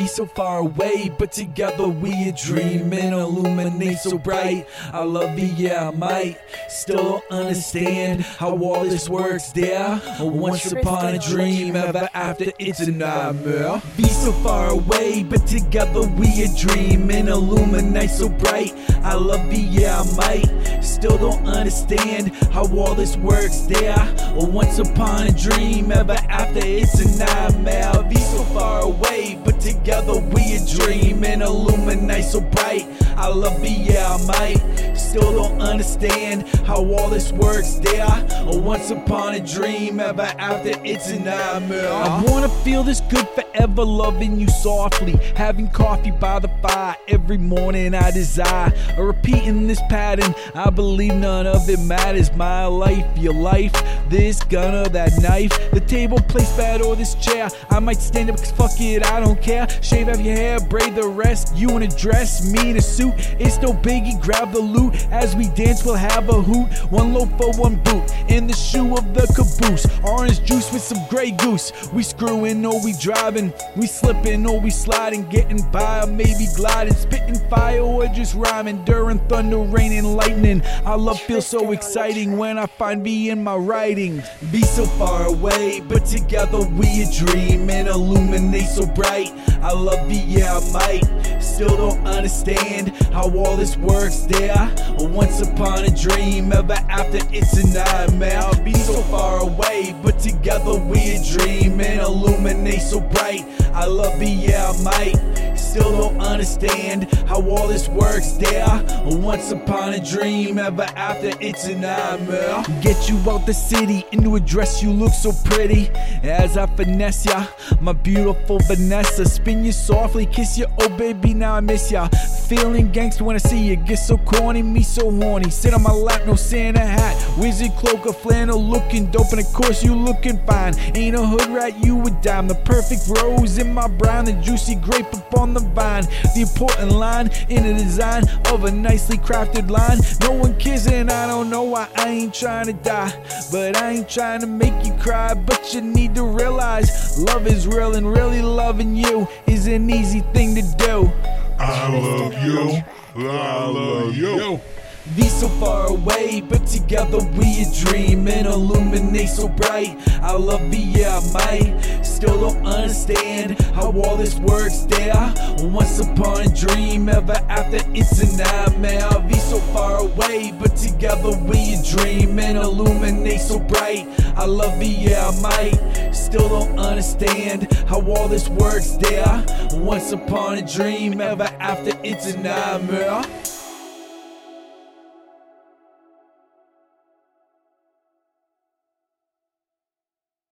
Be so far away, but together we a dream and illuminate so bright. I love you, yeah, I might. Still don't understand how all this works there. Once upon a dream, ever after it's a nightmare. Be so far away, but together we a dream and illuminate so bright. I love you, yeah, I might. Still don't understand how all this works there. Once upon a dream, ever after it's a nightmare. Be so far away, but together and illuminate so bright. I love you, yeah, I might. Still don't understand how all this works there. Once upon a dream, ever after it's a nightmare. I wanna feel this good forever, loving you softly. Having coffee by the fire every morning, I desire. Repeating this pattern, I believe none of it matters. My life, your life, this gun or that knife, the table placed bad or this chair. I might stand up cause fuck it, I don't care. Shave off your hair, braid the rest. You in a dress, me in a suit. It's no biggie, grab the loot. As we dance, we'll have a hoot. One loaf for one boot. In the shoe of the caboose. Orange juice with some Grey Goose. We screwing or we driving. We slipping or we sliding. Getting by or maybe gliding. Spitting fire or just rhyming. During thunder, rain, and lightning. Our love feels so exciting when I find me in my writing. Be so far away, but together we a dream and illuminate so bright. I love you, yeah, I might. Still don't understand how all this works there. Once upon a dream, ever after it's a nightmare. I'll be so far away, but together we a dream and illuminate so bright. I love you, yeah, I might. Still don't understand how all this works there. Once upon a dream, ever after it's a nightmare. Get you out the city into a dress, you look so pretty. As I finesse ya, my beautiful Vanessa. Spin you softly, kiss you, oh baby, now I miss ya. Feeling gangster when I see you, get so corny, me so horny. Sit on my lap, no Santa hat. Wizard cloak or flannel, looking dope, and of course you looking fine. Ain't a hood rat, you a dime. The perfect rose in my brown, the juicy grape upon the The important line in the design of a nicely crafted line. No one kissing, I don't know why I ain't trying to die. But I ain't trying to make you cry. But you need to realize love is real, and really loving you is an easy thing to do. I love you. I love you. Be so far away, but together we a dream and illuminate so bright. I love you, yeah, I might. Still don't understand how all this works there. Once upon a dream, ever after it's a nightmare. Be so far away, but together we a dream and illuminate so bright. I love you, yeah, I might. Still don't understand how all this works there. Once upon a dream, ever after it's a nightmare.